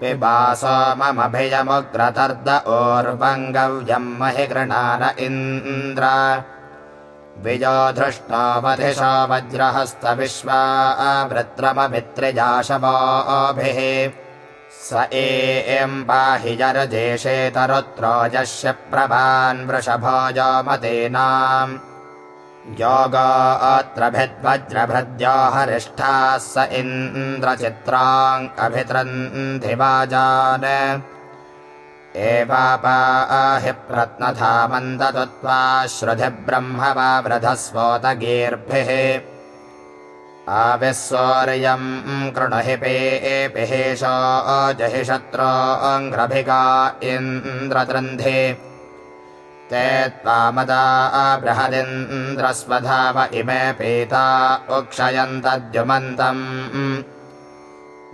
पिबास ममभियमुग्रतर्द ओर्वङ्गव्यम् महि गृणान इन्द्र। विजोधृष्टावधिश वज्रहस्तविश्वा वृत्रममित्रिजाशवाभिः स एम् पाहि जरदेशेतरुत्रोजस्य प्रभान् वृषभोजमतीनाम् योगात्रभिद्वज्रभृद्यो हरिष्ठाः स इन्द्रचित्राङ्कभित्रन्धिवाजान् एवापाहि प्रत्नधामन्ददुत्वा श्रुधिब्रह्म वा वृधस्वोतगीर्भिः आविस्वौर्यम् कृणुहि पेऽपिहेशो जहि शत्रोऽङ्घ्रभिगा इन्द्रतृन्धे ते त्वामदा बृहदिन्द्रस्वधाव इमे पीता उक्षयन्तद्युमन्तम्।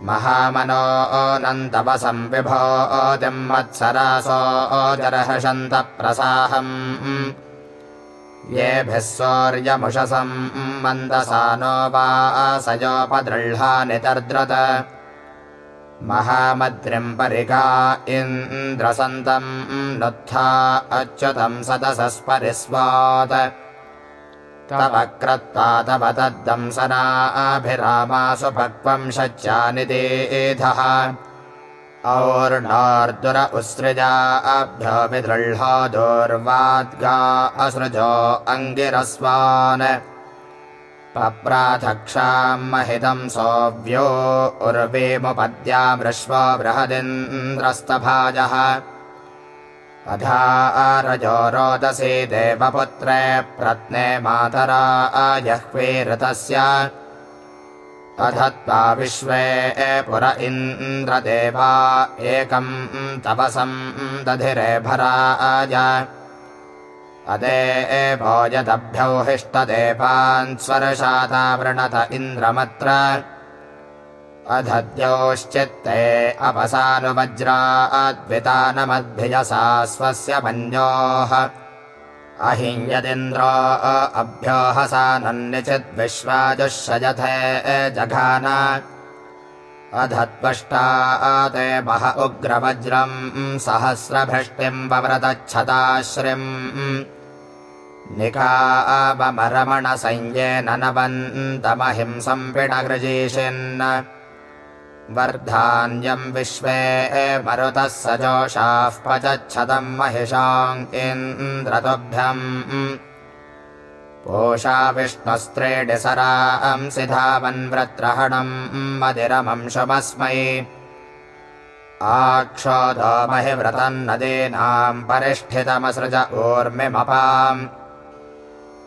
महामनो ओनन्तवसं विभो ओदिम्मत्सरासो ओजरहषन्तप्रसाहम् येभिः सौर्यमुषसम् मन्दसानो वा तर्द्रत महामद्रिम् परिका इन्द्रसन्तम् नुत्था अच्युतम् सदसस्परिस्वात् तव क्रत्वा तव तद्दंसनाभिरामासु शच्यानि देधः और्णार्दुर उत्सृजाभ्यो विदृह्लो दोर्वाद्गा असृजो अङ्गिरस्वान् पप्राथक्षाम् महितम् सोऽव्यो उर्वेमुपद्यामृश्व बृहदिन्द्रस्तभाजः। अधा रजो रोदसी देवपुत्रे प्रत्ने मातरा अजह्वे ऋतस्य। अध त्वा विश्वे पुर इन्द्रदेवा एकम् तपसम् दधिरे भराज अदे भोजदभ्यौ हिष्टदेवान् स्वर्शाता वृणत इन्द्रमत्र। अधद्योश्चित्ते अपसानुवज्राद्वितानमद्भिजसा स्वस्य मन्योः। अहिञ्यदिन्द्रो अभ्योहसानन्यचिद्विश्वाजुषयथे जघान। अधत्वष्टा ते मह उग्रवज्रम् सहस्रभृष्टिम् वव्रतच्छताश्रिम् निकामरमणसंज्ञेन नवन्तमहिंसम्पिणगृजीषिन् वर्धान्यम् विश्वे मरुतः स जोषाः पचच्छतम् महिषाम् इन्द्रतुभ्यम्। पोषा विष्णुस्त्रेडिसरांसि धावन्व्रत्रहणम् मदिरमंशुमस्मै आक्षोदो महि व्रतन्नदीनाम् परिष्ठितमसृज ऊर्मिमपाम्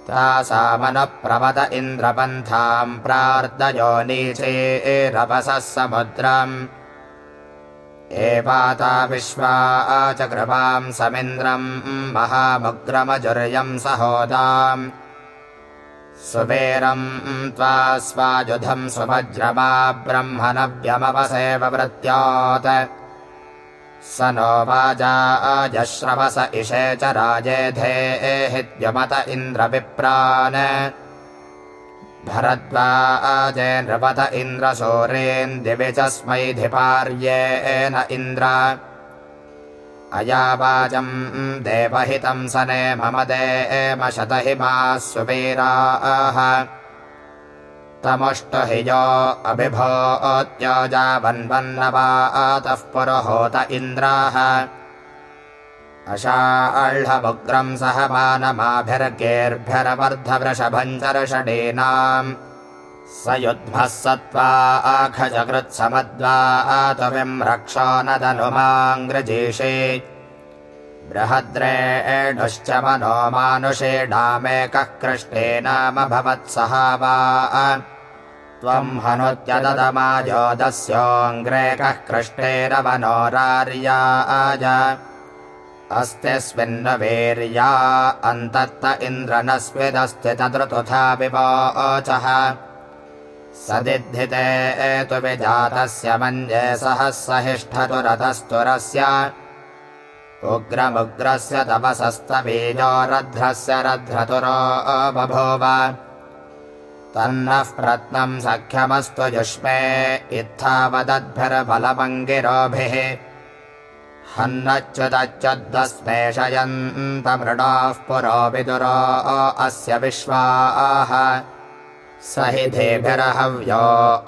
तासामनप्रमद इन्द्रपन्थाम् प्रार्दयो नीचेरपसः समुद्रम्। एवाता विश्वा च कृपाम् समिन्द्रम् महामुग्रमजुर्यम् सहोदाम्। सुबेरम् त्वा स्वाजुधम् सुभज्रमा ब्रह्मणव्यमवसेव वृत्यात् स नो वाजा अजश्रवस इषे च राजेधे एहिद्यमत इन्द्रविप्रान् भरद्वा अजे नृपत इन्द्रसूरेन्दिवि च स्मैधिपार्येन इन्द्र। अयावाजम् देवहितम् सने मम देम शतहिमाः सुवीराः तमुष्टुहिजो अभिभोत्योजावन्वन्नवातः पुरुहोत इन्द्राः। अशाह्लमुग्रम् सह मानमाभिर्गेर्भ्यरवर्धवृषभञ्चर्षडीनाम् स युद्ध्वः सत्त्वा आखजकृत्समद्वा आतुमिम् रक्षो न धनुमाङ्ग्रजीषे। बृहद्रेणुश्च मनो मानुषेणामेकः कृष्णे नाम भवत्सहा वा त्वम् कृष्णेरवनोरार्याज अस्त्यस्मिन्न वीर्या अन्तत्त इन्द्र न स्विदस्ति तदृतुथा विवोचः। सदिद्धिते तु विजातस्य मञ्जे सहः सहिष्ठतुरतस्तुरस्य उग्रमुग्रस्य तपसस्तबीजो रध्रस्य रध्रतुरो बभूव तन्नः प्रत्नम् सख्यमस्तु जुष्मे इत्थावदद्भिर्बलमङ्गिरोभिः। हन्नच्युदच्युद्वस्मेषयन्तमृडाः पुरो विदुरो अस्य विश्वाः। स हि धेभिरहव्यो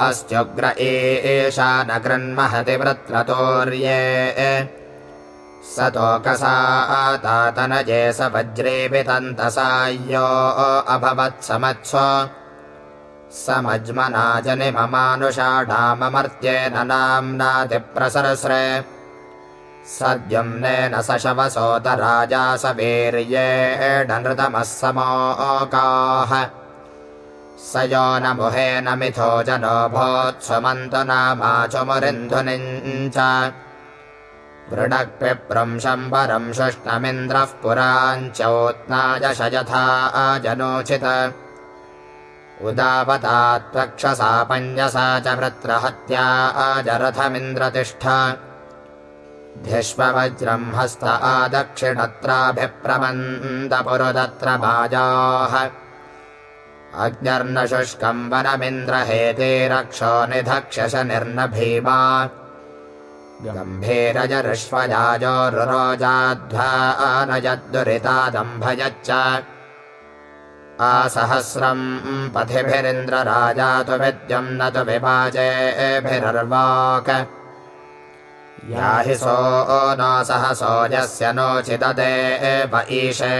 अस्त्युग्र एषा न गृह्महति वृत्रतोर्ये। स तोकसा तातनजे स वज्रेऽपि तन्तसाय्यो अभवत्समत्स्व समज्मना जनिममानुषाढाममर्त्येन नाम्नातिप्रसरस्रे सद्युम्नेन स शवसोत राजा स वीर्येणनृतमः समोकाः। स यो न मुहेन मिथो जनो भोत्स्वमन्तु नामाचुमुरिन्धुनिञ्च वृणक्पिप्रं शम्बरं शुष्णमिन्द्रः पुराञ्चोत्नायशयथा जनोचित उदावता त्वक्षसा पञ्जसा च वृत्रहत्या अजरथमिन्द्रतिष्ठ। धिष्ववज्रम् हस्त आदक्षिणत्राभिप्रमन्दपुरुदत्र भाजाः अग्न्यर्न शुष्कम् वनमिन्द्रहेते रक्षो निधक्षश निर्न भीमा गम्भीरजऋष्वजाजोरुरोजाध्वा अनजद्दुरितादम्भयच्च आसहस्रम् पथिभिरिन्द्रराजा तु विद्यम् न तु विभाजेभिरर्वाक याहि सो नो सहसोजस्य नोचिदते एव ईशे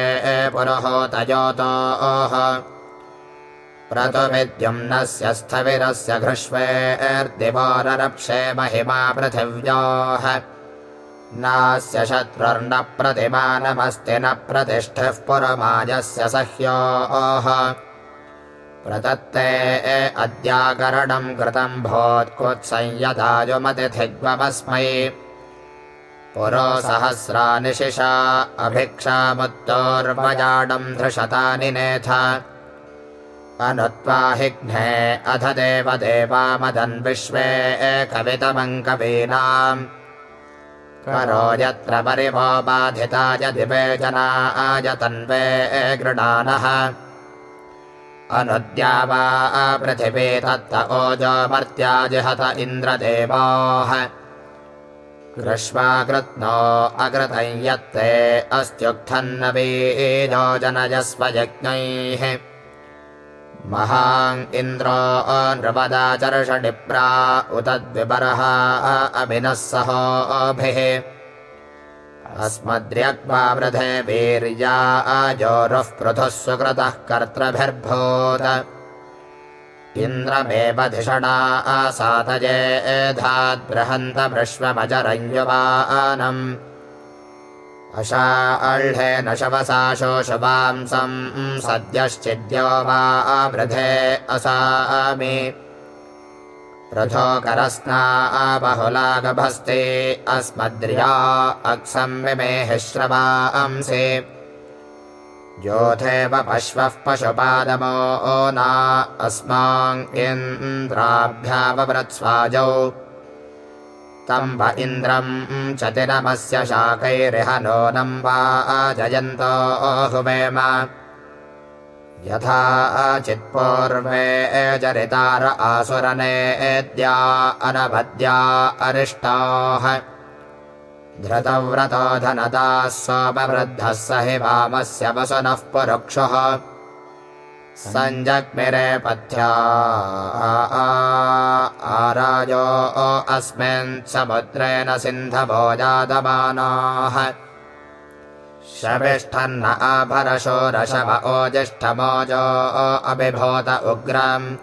पुरोहोतयोतोः प्रतुविद्युम्नस्य स्थविरस्य घृष्वेर्दिवोररप्षे महिमा पृथिव्योः नास्य शत्रुर्न प्रतिमानमस्ति न प्रतिष्ठिः पुरमाजस्य सह्योः। प्रदत्ते अद्याकरणम् कृतम् भोत्कुत्संयदायुमतिथिग्वमस्मै पुरो सहस्रा निशिषा अभिक्षामुत्तोर्वजाडम् धृशतानि नेथ। अनुत्वा हिघ्ने अध देवदेवामदन् विश्वे कवितमङ्कवीनाम् करो यत्र परिवो बाधिताय दिवे जनाय तन्वे गृणानः। अनुद्या वा पृथिवी तत्त ओजोमर्त्याजिहत इन्द्रदेवाः। कृष्वाकृत्नो अकृतं यत्ते अस्त्युक्थन्नवीजो जनयस्व यज्ञैः महान् इन्द्रो नृपदाचर्षणिप्रा उत द्विपरः अभिनः सहोभिः। अस्मद्र्यग्वा वृधे वीर्या अजोरुः पृथुः सुकृतः कर्तृभिर्भूत। इन्द्रमेव धिषणा आसातये एधाद्बृहन्तमृष्वमजरञ्जुवानम् अशा अह्लेन शवसाशोशवांसम् सद्यश्चिद्यो वा वृधे असामि। रथोकरस्ना बहुलागभस्ते अस्मद्र्या श्रवांसि योथेव पश्वः पशुपादमो ना अस्माङ्गिन्द्राभ्यावृत्स्वाजौ तम्ब इन्द्रम् चतिरमस्य शाकैरिह नूनम् वा जयन्तो हुवेम यथा चित्पूर्वे चरितार आसुरनेद्या अनभद्या अरिष्टाः। धृतव्रतो धनदाः सोमवृद्धः स हि वामस्य वसुनः पुरुक्षुः सञ्जग्मिरे पथ्या आराजो अस्मिन् समुद्रेण सिन्धवो जातमानाः। शविष्ठन्न आभरशोरशव ओजिष्ठमोजो अभिभूत उग्रम्।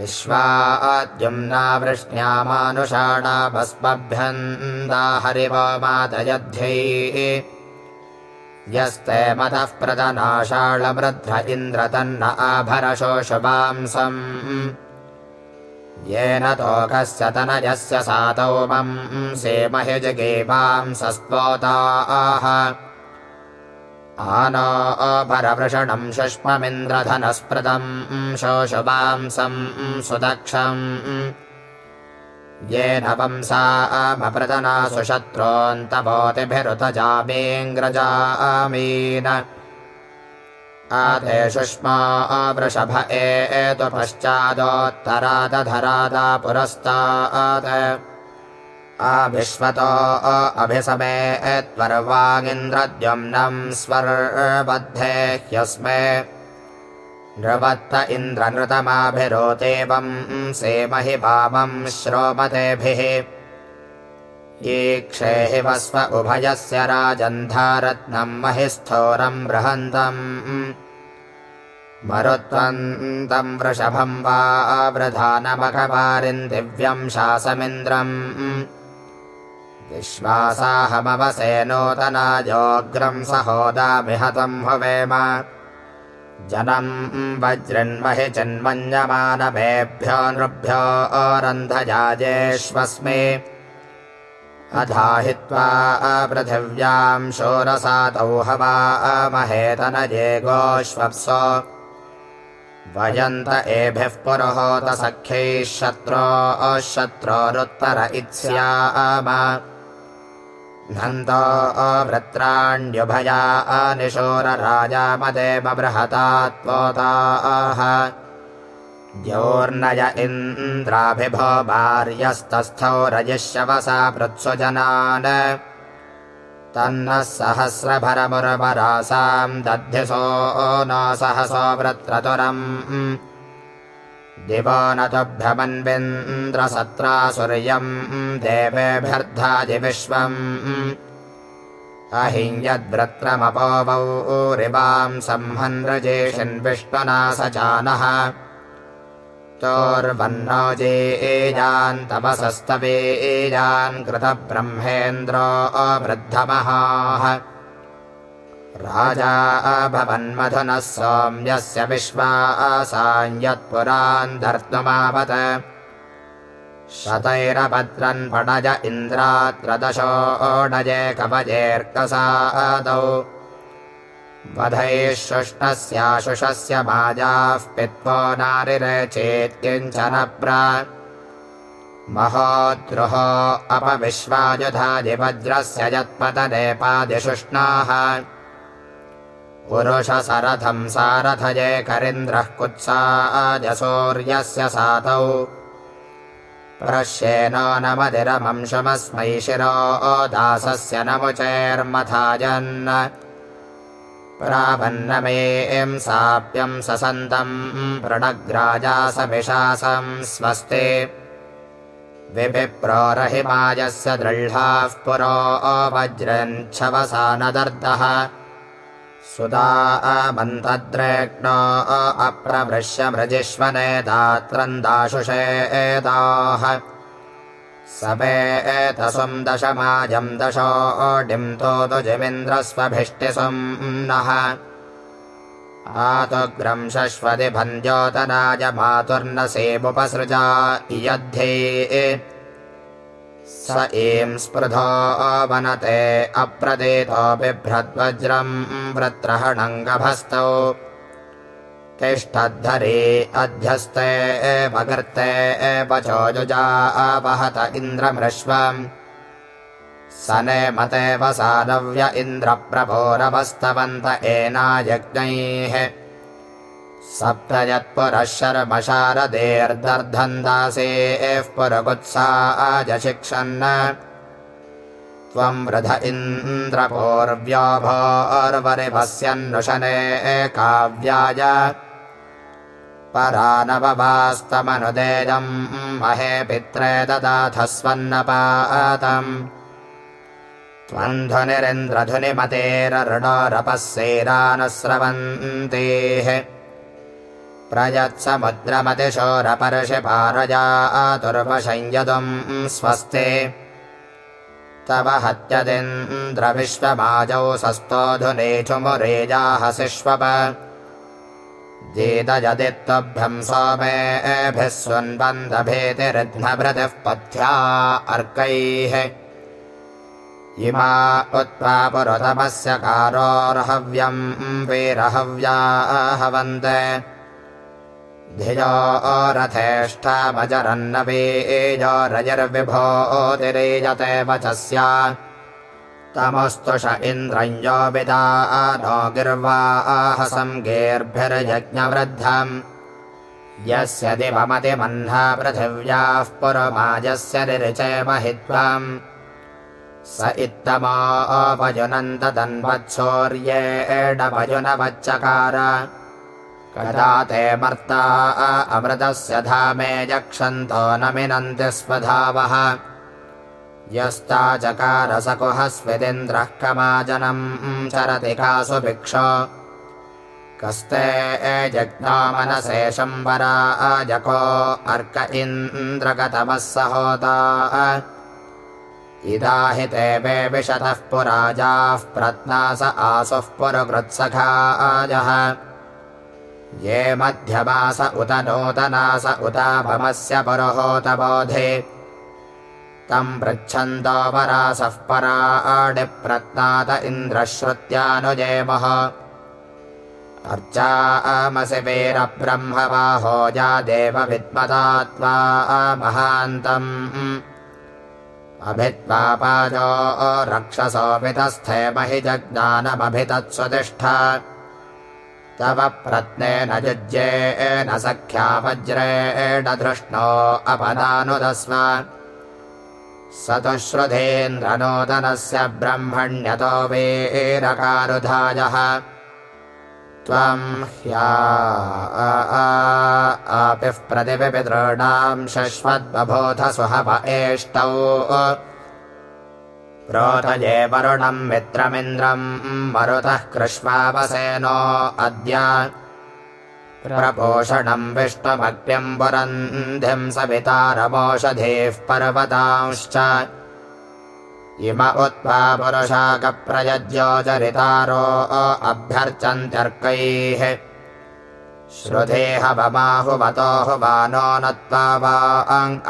विश्वाद्युम्ना वृष्ण्यामानुषाणा भस्मभ्यन्दा हरिवो मातयध्यै यस्ते मदः प्रदनाशाळवृद्ध इन्द्र तन्न आभरशोशुभांसम्। येन तोकस्य तनयस्य सातौ मम् सेमहि जगेवांसस्त्वोताः आनो अपरवृषणम् शुष्ममिन्द्रधनस्पृतम् शोशुभांसम् सुदक्षम् येन वंसामप्रदनासु शत्रोऽन्तपोतिभिरुत जामेऽङ्ग्रजामीन आदेशुष्मा वृषभ एतु पश्चादोत्तरादधरादा पुरस्तात् अभिश्वतो अभिसमे त्वर्वागिन्द्रद्युम्नम् स्वर्बद्धे ह्यस्मे नृवत्त इन्द्रनृतमाभिरोतेवम् सेमहि वामम् श्रोमतेभिः। ईक्षे हि वस्व उभयस्य राजन्धारत्नम् महि स्थोरम् बृहन्तम्। मरुत्वन्तम् वृषभम् वा वृधानमखवारिन् दिव्यम् शासमिन्द्रम्। विश्वासाहमवसे नूतनायोग्रम् सहोदामिहतम् हुवेम जनम् वज्रन्महि चिन्मन्यमानमेभ्यो नृभ्यो अरन्धजाजेष्वस्मि अधाहित्वा पृथिव्याम् शोरसातौ हवा अमहेतनये गोष्वप्सो। वयन्त एभिः पुरोहोत सख्यैः शत्रो अशत्रोरुत्तर इत्स्याम नन्दो अवृत्राण्युभया अनिशोरराजामदेव बृहता त्वोताः। द्योर्नय इन्द्राभिभो भार्यस्तस्थौ रजिष्यवसा पृत्सुजनान् तन्नः सहस्रभरमुर्वरासाम् दध्यसो न सहसो वृत्रतुरम् दिवो न तुभ्यमन्विन्द्रसत्रासुर्यम् देवेभ्यर्धादिविश्वम् अहिञ्यद्वृत्रमपोवौ संहन्द्रजेषिन्विष्णुना स जानः चोर्वन्नोजे एजान्तपसस्तवे एजान् कृतब्रह्मेन्द्रो अवृद्धमहाः राजा अभवन्मधुनः सोम्यस्य विश्वासाञ्यत्पुरान्धर्तुमावत शतैरभद्रन् पडज इन्द्रात्र दशोडजे कवजेऽर्कसादौ वधैः शुष्णस्याशुषस्य माजाः पित्वो नारिरचेत्किञ्चन प्र महोद्रुहो अपविश्वायुधादिवज्रस्य यत्पतनेपादिशुष्णाः पुरुषसरथम् सारथये करिन्द्रः कुत्साजसूर्यस्य सातौ। प्रश्येनो नमदिरमंशमस्मै शिरो दासस्य नमुचैर्मथाजन् प्रावन्नमेम् साप्यम् ससन्तम् प्रणग्राजासमिषासम् स्वस्ति। विभिप्रोरहिमायस्य दृह्णाः पुरो अवज्रच्छवसा न दर्दः सुदा अमन्तद्रेक्नो अप्रभृश्यमृजिष्वनेदात्रन्दाशुषेदाः समे एतसुम् दशमाजम् दशोडिम् तोतुजिमिन्द्रस्वभिष्टिसुम् नः आतुग्रम् शश्वति भञ्जोतनाय मातुर्नसेमुपसृजा यद्धे स एम् स्पृधो वनते अप्रदेतो बिभ्रद्वज्रम् वृत्रहणङ्गभस्तौ तिष्ठद्धरे अध्यस्ते एवगर्ते एवचोजुजा आवहत इन्द्रमृश्वम् स नेमते वसानव्य इन्द्रप्रभोरवस्तवन्त एनायज्ञैः सप्त यत्पुरः शर्मशारदेर्दर्धन्दासेः पुरगुत्सा आजशिक्षन् त्वम् वृध इन्द्रपूर्व्योभोर्वरिभस्यन्नुशने काव्याय। परानववास्तमनुदेयम् महे पित्रे ददाथस्वन्नपातम् त्वम् ध्वनिरिन्द्रधुनिमतेररुणोरपः सेरानुस्रवन्तेः प्रयत्समुद्रमतिशोरपर्षिपारजातुर्वशंयतुम् स्वस्ते। तव हत्यदिन्द्रविश्वमाजौ सस्तोऽधुनेचुमुरेजाहसिष्वप जेदयदित्वभ्यम् सोमेभिः सुन्वन्दभेतिरिध्मभृतिः पथ्या अर्कैः। इमा उत्वा पुरुतमस्य कारोर्हव्यम् वीरहव्याहवन्त धियो रथेष्ठामजरन्नवीजो रजर्विभोतिरेजते वचस्या तमस्तुष इन्द्रञ्जो विदा नो गिर्वाहसं गेर्भिर्यज्ञवृद्धम् यस्य दिवमतिमह्ना पृथिव्याः पुरमाजस्य निरिचे महित्वम् स इत्तमापजुनन्दतन्वत्सौर्येणपजुनवच्चकार कदा ते मर्ता अमृतस्य धामे यक्षन्तो न मिनन्ति स्वधावः। यस्ता चकारसकुहस्विदिन्द्रः कमाजनम् चरति कासु भिक्ष। कस्ते जज्ञामनसे शम्बरा अजको अर्क इन्द्रगतमः सहोता। इदाहि ते वे विशतः पुराजाः प्रत्नास आसुः पुरुकृत्सखाजः ये मध्यमास उत नूतनास उताभमस्य पुरुहोतबोधे तम् पृच्छन्तो वरासः पराडिप्रत्नात इन्द्रश्रुत्यानुजेमः। अर्चामसि वीरब्रह्मवाहो या देवविद्मता त्वा महान्तम्। अभित्वापाजो रक्षसोऽपितस्थेमहि तव प्रत्नेन युज्येन सख्या वज्रेण धृष्णो अपदानुदस्व स तु श्रुधेन्द्रनूतनस्य ब्रह्मण्यतो वीरकारुधायः। त्वं ह्या आपिः प्रतिपितॄणां शश्वद्बभूथ सुहव एष्टौ प्रोतये वरुणम् मित्रमिन्द्रम् मरुतः कृष्वावसेनो अद्य प्रपोषणम् विष्णुमग्निम् पुरन्धिम् सवितारमोषधीः पर्वतांश्च इम उत्वा पुरुषाकप्रयज्योचरितारो अभ्यर्चन्त्यर्कैः श्रुधेहवमाहुमतोहुमानो नत्वा वा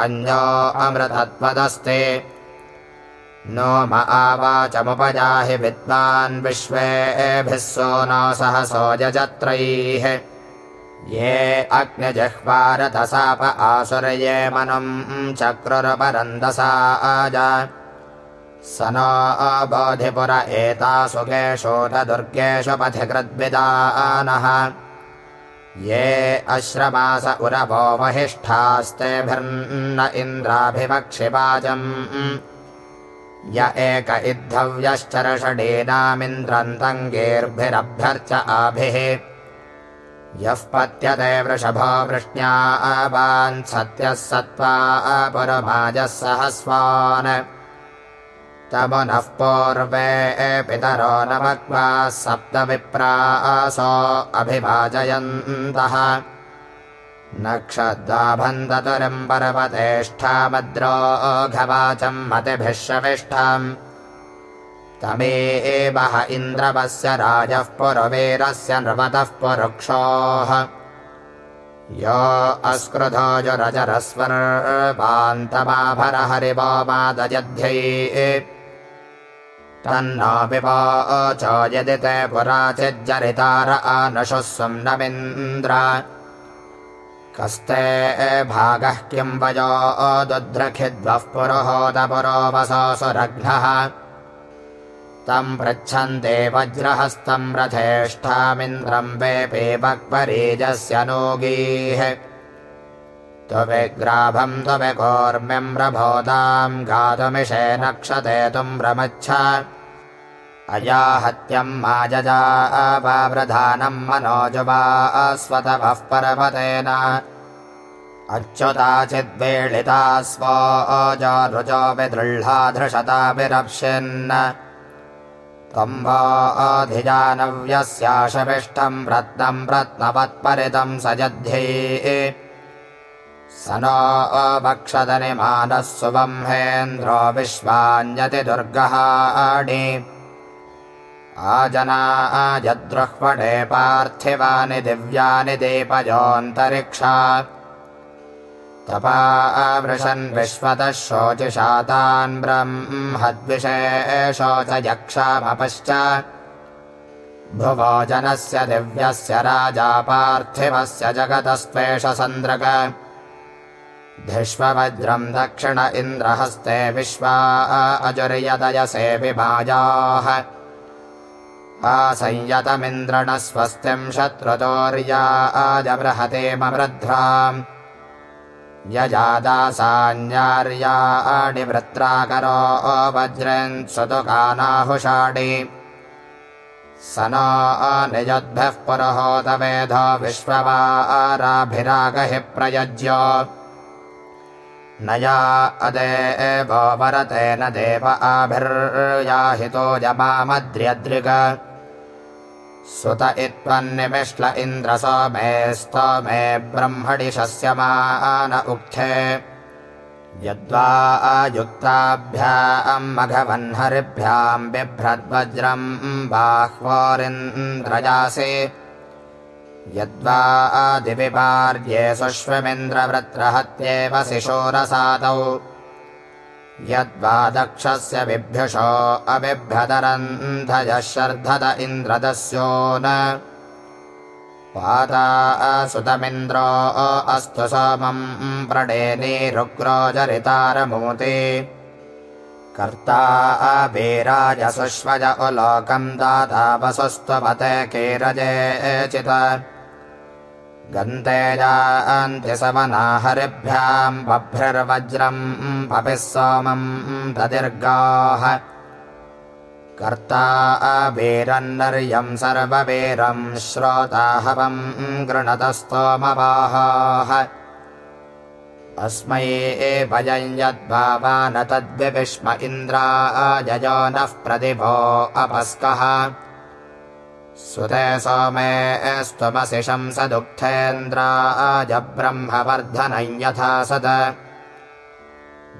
अन्यो अमृतत्वदस्ते नो म आवाचमुपजाहि विद्वान् विश्वेभिः सो न सहसो यजत्रैः। ये अग्निजिह्वारतसाप आसुर्ये मनुम् चक्रुरपरन्दसा आज स नो अबोधिपुर एतासु केषोतदुर्गेषु पथिकृद्विदानः। ये अश्रमास उरवो महिष्ठास्तेभिर्न इन्द्राभिवक्षिवाजम् य एक इद्धव्यश्चरषडीनामिन्द्रन्तङ्गेर्भिरभ्यर्च आभिः। यः पत्यते वृषभो वृष्ण्या सत्यः सत्त्वा पुरमाजः सहस्वान्। तमुनः पूर्वे पितरो नमक्वा सप्तविप्रासो अभिभाजयन्तः नक्षद्वाभन्ततुरम् पर्वतेष्ठामद्रोघवाचम् मतिभिः शविष्ठम् तमेवह इन्द्रवस्य राजः पुरवीरस्य नृपतः पुरुक्षोः। यो अस्कृधोजुरजरस्वर्वान्तमाभरहरिवो मादजध्यै तन्नो विवोच यदि ते पुराचिज्जरितार आनशुः सुम्नमिन्द्र कस्ते भागः किम् वयो दुद्रखिद्वः पुरोहोदपुरोवसोऽसुरघ्नः तम् पृच्छन्ते वज्रहस्तम् रथेष्ठामिन्द्रम् वेपे वक्परीजस्य नोगीः। त्वविग्राभम् त्वविकौर्म्यम् रभोताम् गातुमिषे नक्षते तुम् रमच्छ अयाहत्यम् माजजावावृधानम् मनोजुवा स्वतवः पर्वतेन अच्युताचिद्वेळिता स्व अजारुजो विदृह्ला धृषताभिरप्स्यन् त्वम् वा अधिजानव्यस्याशविष्टम् रत्नम् रत्नवत्परितम् सजध्ये स नो अभक्षदनिमानः सुबम्हेन्द्रो विश्वान्यतिदुर्गः आडि आजना आजद्रुह्वणे पार्थिवानि दिव्यानि दीपयोऽन्तरिक्षा। तपा आवृशन् विश्वतः शोचिशातान् ब्रह्मद्विषे शोचयक्षामपश्च भुवो जनस्य दिव्यस्य राजा पार्थिवस्य जगतस्त्वेष सन्द्रग धिष्ववज्रम् दक्षिण इन्द्रहस्ते विश्वा अजुर्यदयसे विभाजाः आसंयतमिन्द्रण स्वस्तिम् शत्रुतोर्या अजबृहते मवृध्राम् यजादासान्यार्याणिवृत्राकरो वज्रन् सुतुकानाहुषाणि। स न निजद्भ्यः पुरहोतवेध विश्ववाराभिरागहि प्रयज्य। न या अदेव वरतेन देव आभिर्याहितो जमामद्र्यद्रिग सुत इत्त्वन्निमिश्ल इन्द्र सोमे स्तोमे ब्रह्मणि शस्यमान उक्थे। यद्वा अयुक्ताभ्याम् मघवह्नरिभ्याम् बिभ्रद्वज्रम् बाह्वोरिन्द्रजासे। यद्वा आदिविपार्ये सुष्वमिन्द्रवृत्रहत्येव शिशोरसादौ यद्वा दक्षस्य बिभ्युषो अबिभ्यदरन्धयः शर्धद इन्द्रदस्यो न। पाता असुतमिन्द्रो अस्तु सोमम् प्रणेनीरुग्रो जरितारमूते कर्ता अभिराजसुष्वज उलोकम् दाता वसुस्त्वपते कीरजेचित् गन्तेजान्ति समनाहरिभ्याम् बभ्रिर्वज्रम् पपिः सोमम् ददीर्गाः कर्ता अवीरन्नर्यम् सर्ववीरम् श्रोताहवम् गृणतस्तोमवाहाः अस्मै एवयम् यद्भावान तद्विविष्म इन्द्रा जयो नः प्रतिभो अपस्कः सुते सोमे स्त्वमसि शंसदुःखेन्द्राजब्रह्मवर्धनम् यथा सद।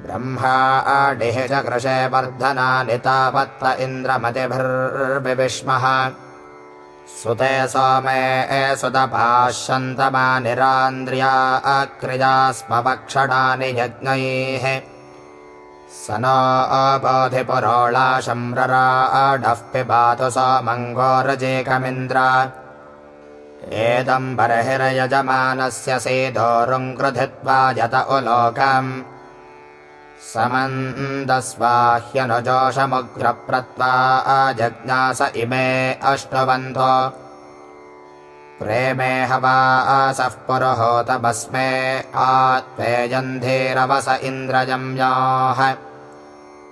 ब्रह्माडिः च कृशे वर्धनानि तावत्त इन्द्रमतिभिर्विविष्मः। सुते सोमे सुतपाश्यन्तमानिरान्द्रिया अक्रिया स्म वक्षणानि यज्ञैः स नो अबोधिपुरोळाशम्रराडः पिबातु सोमङ्गोरजेकमिन्द्र एदम् बर्हिरयजमानस्य सेदोरुङ्कृधित्वा यत उलोकम्। समन्दस्वाह्यनुजोषमुग्रप्रत्वा अजज्ञास इमे अष्टबन्धो प्रेमे हवासः पुरुहोत भस्मे आत्वेजन्धेरवस इन्द्रजम्याः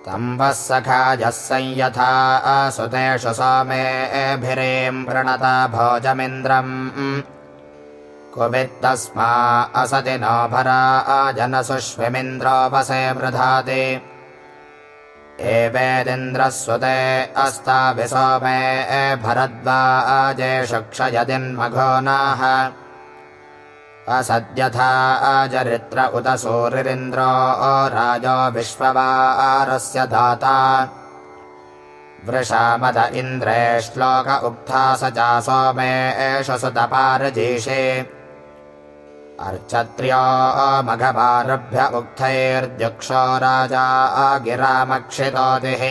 तम्बः सखाजः संयथा असुतेषु सोमेभिरेम् प्रणता भोजमिन्द्रम्। कुवित्तस्मा असति नो भरा जनसुष्विमिन्द्रोपसे वृधाति एवेदिन्द्रस्वते अस्ताभिसोमे भरद्वाजेषु क्षयदिन्मघो नाः। असद्यथा अजरित्र उत सूरिरिन्द्रो राजो विश्ववारस्य दाता वृषामद इन्द्रे श्लोक उक्था स चा सोमे एष सुतपारजीषे अर्चत्र्यो मघवारभ्य उक्थैर्द्युक्षो राजा गिरामक्षितोतिः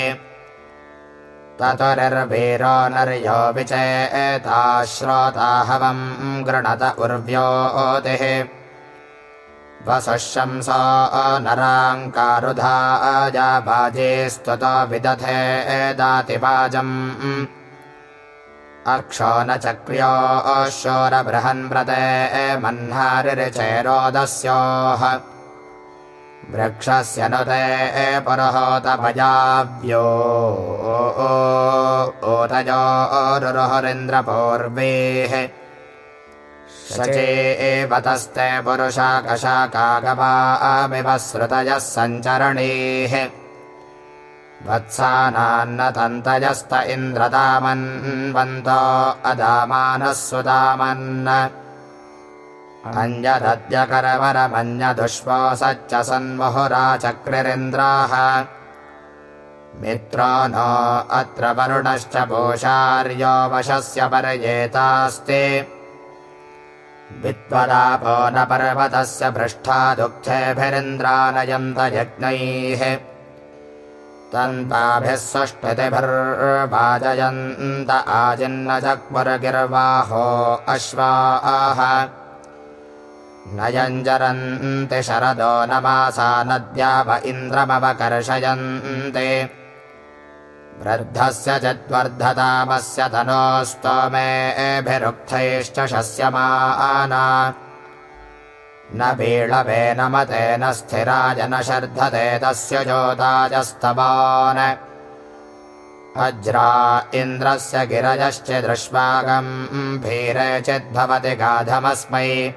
ततुरिर्वीरो नर्यो विचेता श्रोताहवम् गृणत उर्व्योतिः वसुशंसो नराङ्कारुधा अजाबाजे स्तुतो विदधे दातिवाजम् अक्षो न चक्र्यो शोरबृहन्व्रते मह्नारिचैरोदस्योः वृक्षस्य नुते पुरहोतभजाव्यो ओतजोरुरुहरिन्द्रपूर्वेः शचे एव तस्ते पुरुषाकशाकागवामिव श्रुतयः सञ्चरणेः वत्सानान्नतन्तयस्त इन्द्रदामन्वन्तो अदामानः सुदामन् अञ्जदद्यकरवरमन्यदुष्पोसच्च सन्मुहुराचक्रिरिन्द्राः मित्रो नो अत्र वरुणश्च पोषार्यो वशस्य पर्येतास्ते। विद्वदापो न पर्वतस्य पृष्ठा दुःखेभिरिन्द्रानयन्त यज्ञैः तन्ताभिः सुष्ठुतिभिर्वाजयन्त आजिन्न अश्वाः। न यञ्जरन्ति शरदो नमासा नद्या व इन्द्रमवकर्षयन्ते वृद्धस्य चिद्वर्धतामस्य तनोस्तोमेभिरुक्थैश्च शस्यमाना न वीळवे न मते न स्थिराय न शर्धते तस्य ज्योताजस्तवान्। वज्रा इन्द्रस्य गिरजश्चिदृष्वागम्भीरे चिद्भवति गाधमस्मै।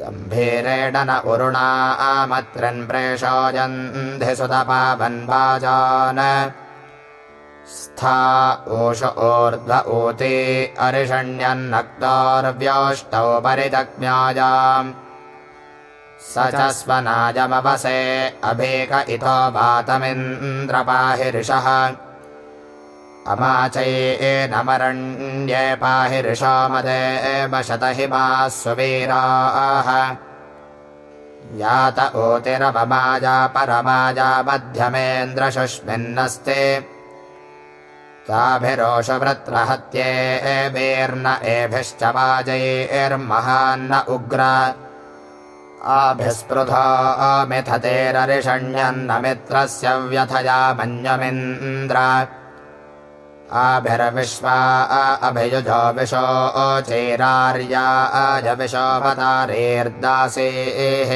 गम्भीरेण न उरुणा आमत्रिन्प्रेषोजन्धि सुतपावन्वाजान् स्था ओष ऊर्ध्व ऊते स च स्वनाजमवसे अभेक इतो वातमिन्द्रपाहिरिषः। अमाचैनमरण्ये पाहि ऋषामदे हि सुवीराः। यात ऊतिरपमाजा परमाजा मध्यमेन्द्रशुष्मिन्नस्ते ताभिरोषवृत्रहत्ये एभिर्न उग्र। आभिस्पृधा मिथतेररिषण्यन्न मित्रस्य व्यथया मन्यमिन्द्र। आभिर्विश्वा अभियुजो विशो चेरार्या अजविशोऽवतारेर्दासेः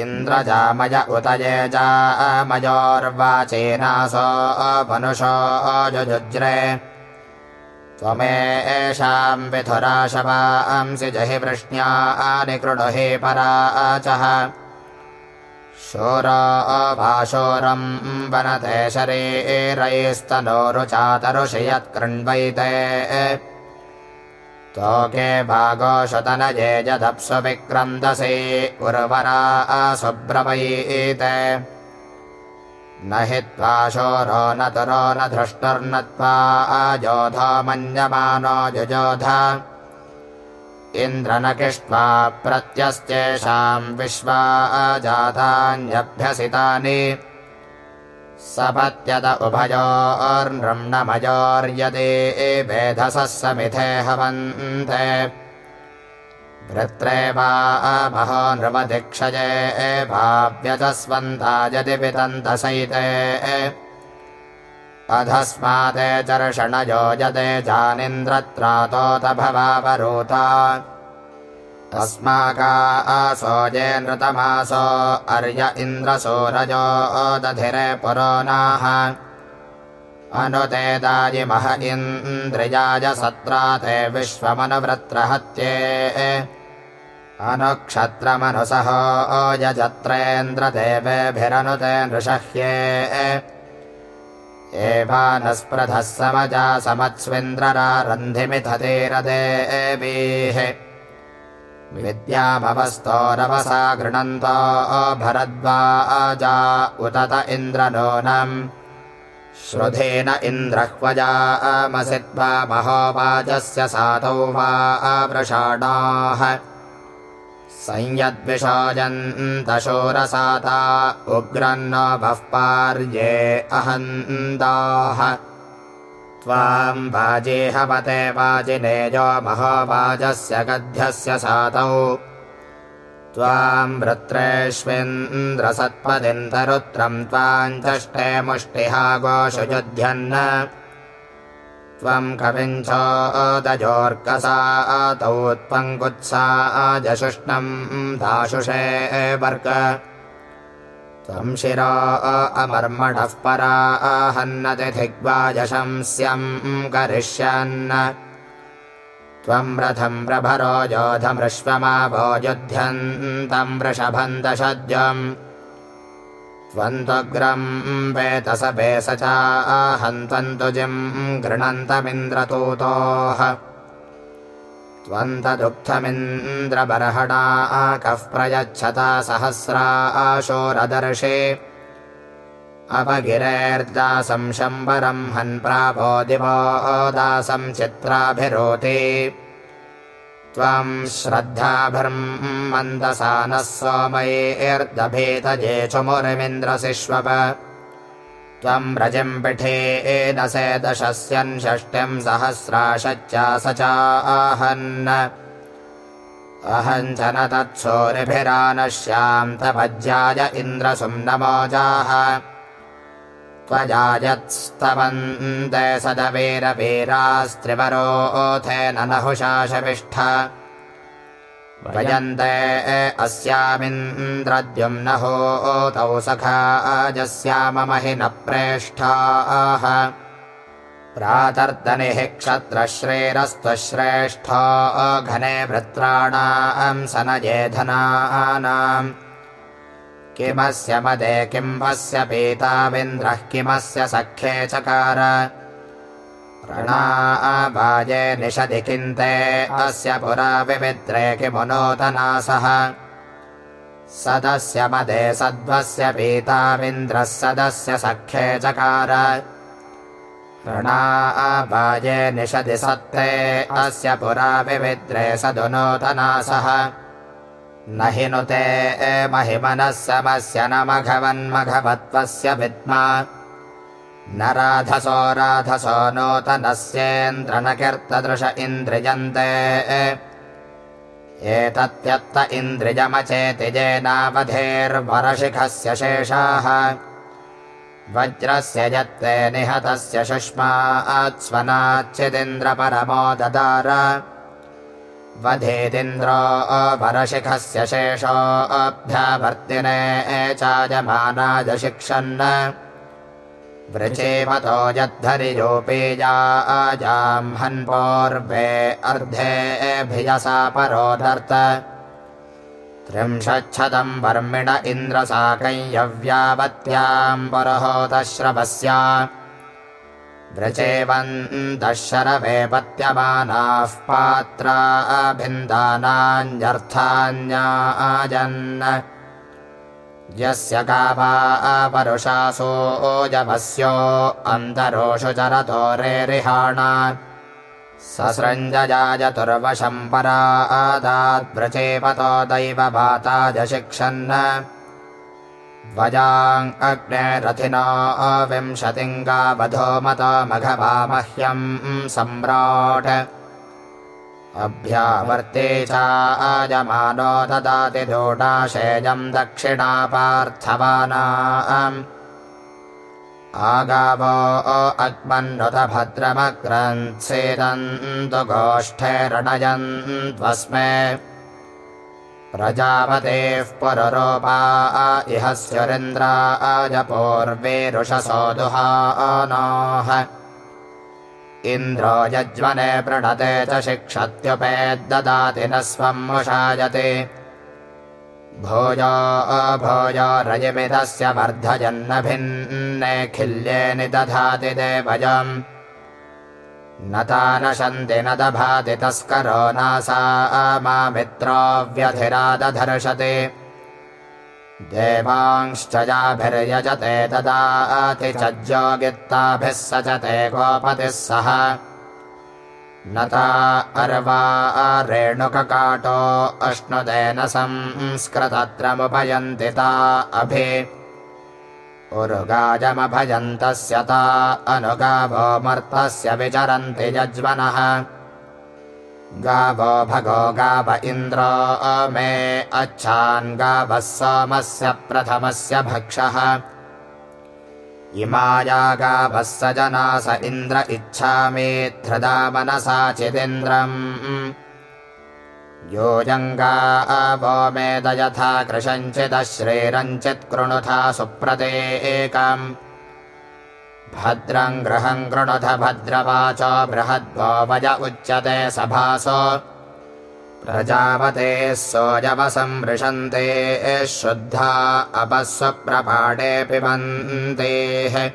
इन्द्रजामय उत ये जामयोर्वाचेनासो मनुषो जुजुज्रे। त्वमेषाम् विथुराशवांसि जहि वृष्ण्यानि कृणुहि पराचः। शोरा भाशोरम् वनते शरीरैस्तनोरुचातरुषि यत्कृण्वैते तोके भागोषतनये जदप्सु विक्रन्दसि उर्वरा सुब्रवैते न हि त्वा शोरो न तुरो न धृष्टुर्न त्वा अजोधो मन्यमानो जुजोध। इन्द्र न किष्ट्वा प्रत्यस्तेषाम् विश्वा अजातान्यभ्यसितानि सपत्यत उभयोर्नृम्णमयोर्यदे वेधसः समिथे हवन्ते। भृत्रे वा महो नृपधिक्षये भाव्यजस्वन्ता यदि वितन्तसैते अधस्माते चर्षणयो यदे जानिन्द्रत्रातोत भवावरूता अस्माका आसो नृतमासो अर्य इन्द्रसूरजो दधिरे पुरोनाः अनुते दायिमह इन्द्रियाय सत्रा ते विश्वमनुवृत्रहत्ये। अनुक्षत्रमनुसहो यजत्रेन्द्रदेवेभिरनुते नृषह्ये। एवानस्पृधः समजा समत्स्विन्द्ररारन्धिमिथतेरदेवीः विद्याभवस्तोरवसा गृणन्तो भरद्वाजा उतत इन्द्रनूनम् श्रुधेन इन्द्रह्वजामसि त्वा महोवाजस्य सातौ वा वृषाणाः संयद्विषाजन्तशोरसाता उग्रन्न बः पार्ये अहन्दाः त्वाम् वाजेहवते वाजिनेजो महोवाजस्य गध्यस्य सातौ। त्वाम् वृत्रेष्विन्द्रसत्पदिन्दरुत्रम् त्वाम् चष्टे मुष्टिहा गोषुयुध्यन् त्वम् कविञ्चोदजोर्कसातौ त्वङ्कुत्सा जशुष्णम् दाशुषे वर्ग त्वम् शिरो अमर्मणः परा आहन्नतिथिग्वाजशंस्यम् करिष्यन्। त्वम् रथम् प्रभरो योधमृश्वमाभो युध्यन्तम् वृषभम् दशद्यम्। त्वन्तुग्रम् वेतसपेस चाहन्त्वन्तुजिम् गृणन्तमिन्द्रतूतोः त्वन्तदुःखमिन्द्रबर्हणा कः प्रयच्छता सहस्रा आशोरदर्शे अपगिरेर्दासं शम्बरम् हन्प्रापो दिवो दासं चित्राभिरोति। त्वम् श्रद्धाभिर्म् मन्दसा नः सोमयेर्दभेतजे चुमुरमिन्द्रसिष्वप त्वम् रजिम् पिठे एदसे दशस्यन् षष्ट्यम् सहस्राशच्चा स चाहन् अहम् च न तपज्याय इन्द्रसुम्नमोजाः त्वजायत्स्तवन्ते सदवीरवीरास्त्रिवरोऽथेन नहुषाशविष्ठ भजन्ते अस्यामिन्द्रद्युम्नहोतौ सखाजस्यामहि न प्रेष्ठाः। प्रातर्दनिः क्षत्रश्रेरस्त्वश्रेष्ठो घने वृत्राणाम् सनयेधनानाम् किमस्य मदे किम्बस्य पीताविन्द्रः किमस्य सख्ये चकार प्रणाबाजे निषदि किन्ते अस्य पुरा विविद्रे किमुनोतनासः। सदस्य मदे सद्वस्य पीताविन्द्रः सदस्य सख्ये चकार प्रणाबाजे निषदि सत्ते अस्य पुरा विविद्रे सदुनोतनासः। न हि नुते महिमनः समस्य न मघवन्मघवत्वस्य विद्मा न राधसो राधसो नूतनस्येन्द्र न कीर्तदृश इन्द्रियन्ते एतत्यत्त इन्द्रियमचेतिजेनावधेर्वरशिखस्य शेषाः। वज्रस्य यत्ते निहतस्य सुष्मात्स्वनाच्चिदिन्द्रपरमो ददार। वधेदिन्द्रो अपरशिखस्य शेषोऽभ्यावर्तिने चायमानाय शिक्षन् वृचेमतो यद्धरियोपेयाजाम् हन्पोर्वे अर्धेभियसा परोधर्त। त्रिंशच्छतम् वर्मिण इन्द्रसाकय्यव्यावत्याम् पुरहोतश्रवस्या। व्रचेवन्तः शरवे पत्यमानाः पात्राभिन्दानान्यर्थान्याजन् यस्य गावा अपरुषासो ओजवस्यो अन्तरोषु चरतो रेरिहाणा ससृञ्जयाजतुर्वशम् परा आदाद्व्रचेपतो दैववाताजशिक्षन् वजाङ् अग्ने रथिना अविंशतिङ्गावधो मतो मघवामह्यम् सम्राट् अभ्यावर्ते चायमानो ददाति दोडाशेजम् दक्षिणापार्थवानाम् आगावो अग्मन्नुत भद्रमग्रन्थेदन्तु गोष्ठैरणयन्त्वस्मे प्रजापतेः पुररोपा इह स्युरिन्द्राजपूर्वेरुषसो दुहानाः इन्द्रो यज्वने प्रणते च शिक्षत्युपेद्ददाति न स्वम् मुषायते भोजो अभोजो रजमिदस्य वर्धयन्नभिन्ने खिल्ये निदधाति देवजम्। न तानशन्ति न दभाति तस्करो नासा मामित्रोऽव्यधिरादधर्षति देवांश्च याभिर्यजते ददाति च ज्योगित्ताभिः सचते गोपतिः सह। न ता अर्वा रेणुककाटो अश्नुतेन संस्कृतत्रमुपयन्ति ता अभि। उरुगाजमभजन्तस्य ता अनुगावो मर्तस्य विचरन्ति यज्वनः गावो भगो गाव इन्द्रो मे अच्छान् गावः सोमस्य प्रथमस्य भक्षः। इमाया गावः स जना स इन्द्र इच्छामि धृदा मनसा चिदिन्द्रम् योजङ्गा मेद यथा कृशञ्चिदश्रीरञ्चित्कृणुथा सुप्रते एकम् भद्रम् गृहम् कृणुथ भद्रवाचो बृहद्वो वज उच्यते सभासो। प्रजापतेः सोऽजवसम् वृषन्ते शुद्धा अपःस्वप्रपाडे पिबन्तेः।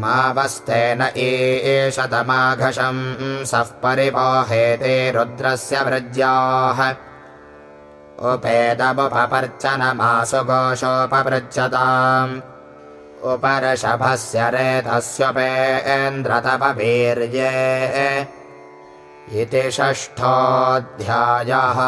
मावस्तेन एषतमाघशम् सः परिपोहेते रुद्रस्य वृज्याः। उपेदमुपपर्चनमासु घोषोपपृच्छताम् उपरषभस्य रेतस्योपेन्द्रतपवीर्ये इति षष्ठोऽध्यायः